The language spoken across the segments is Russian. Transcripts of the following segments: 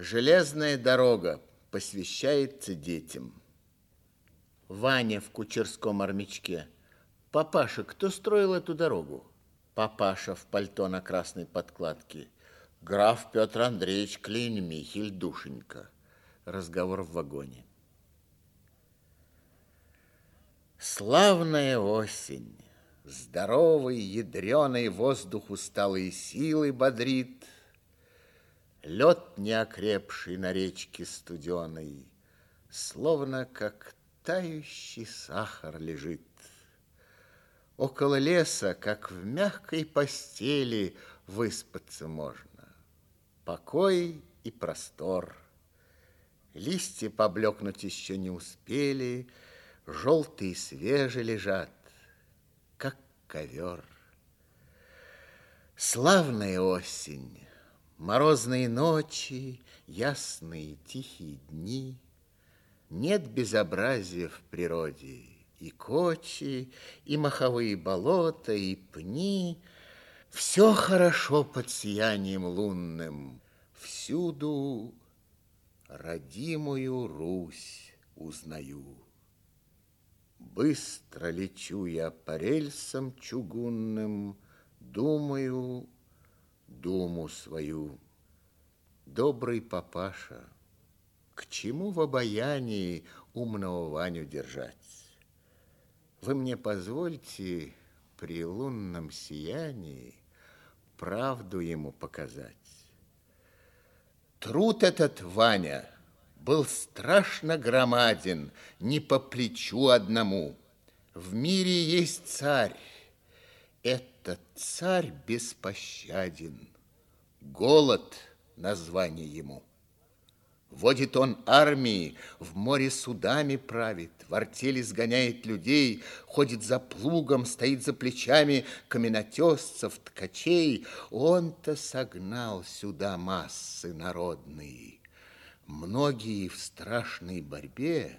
Железная дорога посвящается детям. Ваня в кучерском армячке. Папаша, кто строил эту дорогу? Папаша в пальто на красной подкладке. Граф Петр Андреевич Клейн-Михель, душенька. Разговор в вагоне. Славная осень. Здоровый, ядреный воздух усталые силы бодрит. Лед неокрепший на речке студеной, Словно как тающий сахар лежит. Около леса, как в мягкой постели, Выспаться можно. Покой и простор. Листья поблекнуть еще не успели, Желтые свежие лежат, как ковер. Славная осень, Морозные ночи, ясные тихие дни. Нет безобразия в природе, и кочи, и маховые болота, и пни. Все хорошо под сиянием лунным. Всюду родимую Русь узнаю. Быстро лечу я по рельсам чугунным, Думаю, думу свою. Добрый папаша, к чему в обаянии умного Ваню держать? Вы мне позвольте при лунном сиянии правду ему показать. Труд этот, Ваня, был страшно громаден, не по плечу одному. В мире есть царь, этот царь беспощаден. Голод – название ему. Водит он армии, в море судами правит, в артели сгоняет людей, ходит за плугом, стоит за плечами каменотесцев, ткачей. Он-то согнал сюда массы народные. Многие в страшной борьбе,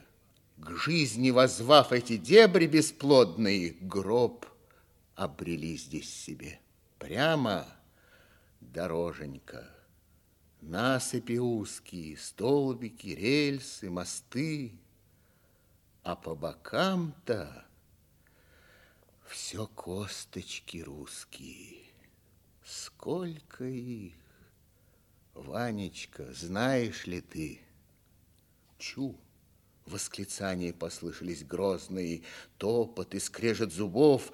к жизни возвав эти дебри бесплодные, гроб обрели здесь себе. Прямо дороженька, насыпи узкие, столбики, рельсы, мосты, а по бокам-то все косточки русские. Сколько их! Ванечка, знаешь ли ты? Чу! Восклицания послышались грозные, топот и скрежет зубов.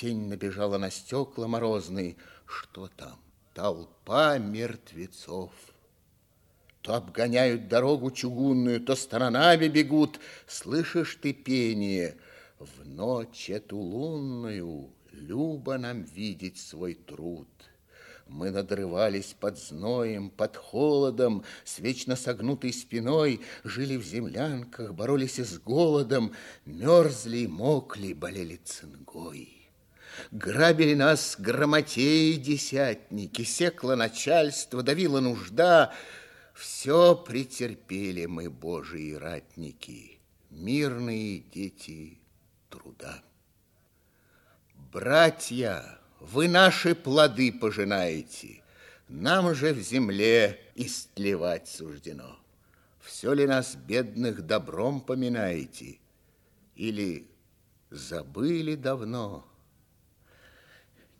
Тень набежала на стекла морозные. Что там? Толпа мертвецов. То обгоняют дорогу чугунную, то сторонами бегут. Слышишь ты пение? В ночь эту лунную Любо нам видеть свой труд. Мы надрывались под зноем, под холодом, с вечно согнутой спиной, жили в землянках, боролись с голодом, мерзли, мокли, болели цингой. Грабили нас грамотеи десятники, секло начальство, давила нужда. Все претерпели мы, божьи ратники, мирные дети труда. Братья, вы наши плоды пожинаете, нам же в земле истлевать суждено. Все ли нас, бедных, добром поминаете? Или забыли давно?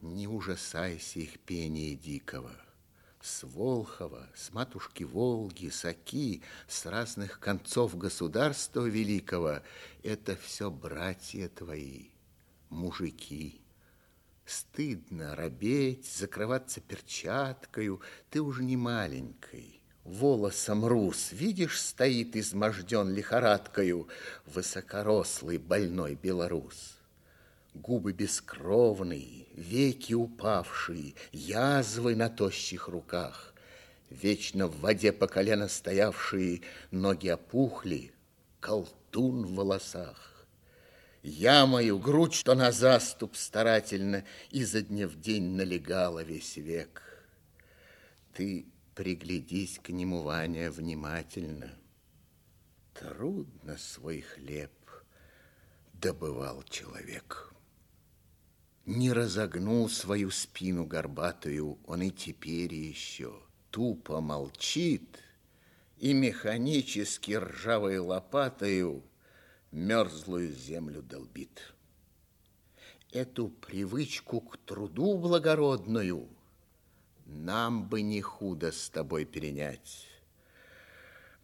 Не ужасайся их пения дикого. С Волхова, с матушки Волги, с Оки, с разных концов государства великого это все братья твои, мужики. Стыдно робеть, закрываться перчаткою. Ты уж не маленькой. Волосом рус, видишь, стоит изможден лихорадкою высокорослый больной белорус. Губы бескровные, веки упавшие, язвы на тощих руках. Вечно в воде по колено стоявшие, ноги опухли, колтун в волосах. Я мою грудь, что на заступ старательно изо дня в день налегала весь век. Ты приглядись к нему, Ваня, внимательно. Трудно свой хлеб добывал человек. Не разогнул свою спину горбатую, он и теперь еще тупо молчит, и механически ржавой лопатою мерзлую землю долбит. Эту привычку к труду благородную нам бы не худо с тобой перенять.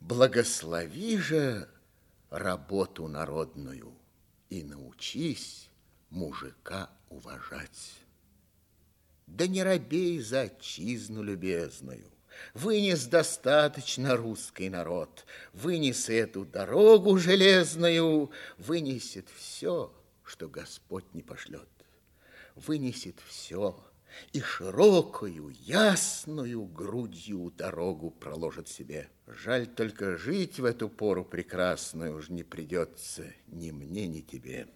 Благослови же работу народную и научись мужика уважать. Да не робей за отчизну любезную, Вынес достаточно русский народ, Вынес эту дорогу железную, Вынесет все, что Господь не пошлет. Вынесет все, и широкую, ясную грудью дорогу проложит себе. Жаль только жить в эту пору прекрасную уж не придется ни мне, ни тебе.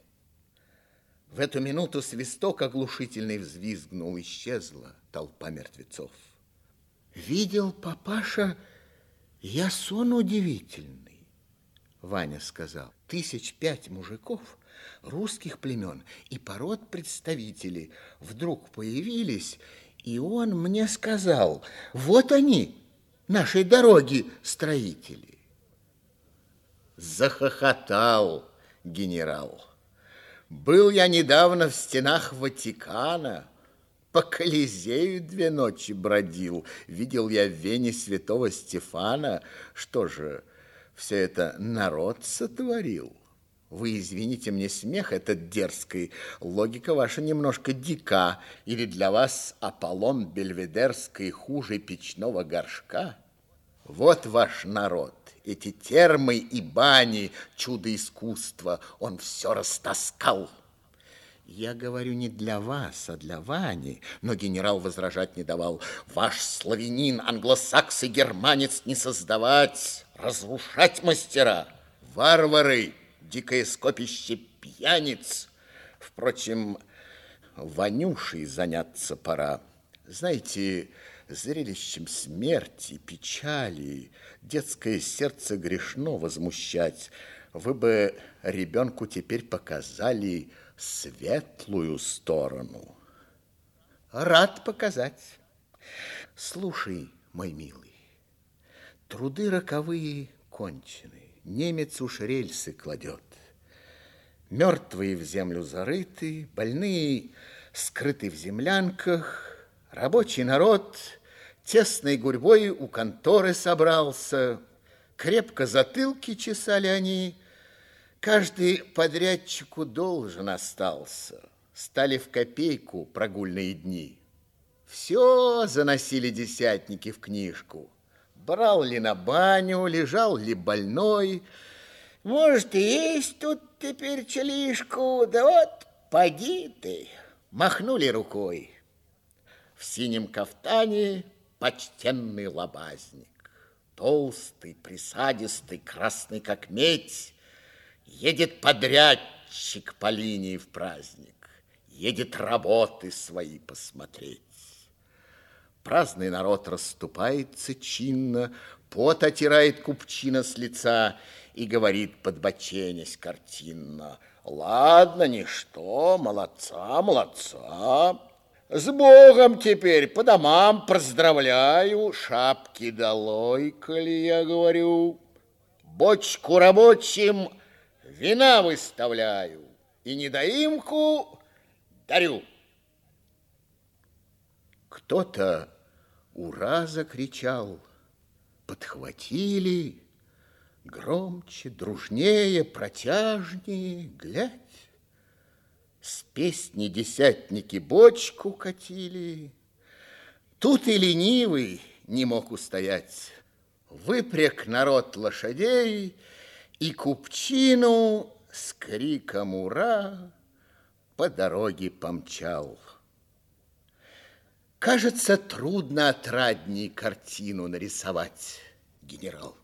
В эту минуту свисток оглушительный взвизгнул, исчезла толпа мертвецов. Видел папаша, я сон удивительный, Ваня сказал. Тысяч пять мужиков русских племен и пород представителей вдруг появились, и он мне сказал, вот они, нашей дороги строители. Захохотал генерал. Был я недавно в стенах Ватикана, по Колизею две ночи бродил, видел я в Вене святого Стефана. Что же, все это народ сотворил? Вы извините мне смех этот дерзкий, логика ваша немножко дика, или для вас Аполлон Бельведерский хуже печного горшка? Вот ваш народ, эти термы и бани, чудо искусства, он все растаскал. Я говорю не для вас, а для Вани, но генерал возражать не давал. Ваш славянин, англосакс и германец не создавать, разрушать мастера, варвары, дикое скопище пьяниц. Впрочем, Ванюшей заняться пора. Знаете, зрелищем смерти, печали, детское сердце грешно возмущать. Вы бы ребенку теперь показали светлую сторону. Рад показать. Слушай, мой милый, труды роковые кончены немец уж рельсы кладет. Мертвые в землю зарыты, больные скрыты в землянках, рабочий народ тесной гурьбой у конторы собрался, крепко затылки чесали они, каждый подрядчику должен остался, стали в копейку прогульные дни. Все заносили десятники в книжку – брал ли на баню, лежал ли больной. Может, и есть тут теперь челишку, да вот поди ты. Махнули рукой. В синем кафтане почтенный лобазник. Толстый, присадистый, красный как медь. Едет подрядчик по линии в праздник. Едет работы свои посмотреть. Праздный народ расступается чинно, пот отирает купчина с лица и говорит, подбоченясь картинно, «Ладно, ничто, молодца, молодца, с Богом теперь по домам поздравляю, шапки долой, коли я говорю, бочку рабочим вина выставляю и недоимку дарю». Кто-то «Ура!» закричал, подхватили, Громче, дружнее, протяжнее, глядь. С песни десятники бочку катили. Тут и ленивый не мог устоять. Выпряг народ лошадей и купчину с криком «Ура!» по дороге помчал. Кажется, трудно отрадней картину нарисовать, генерал.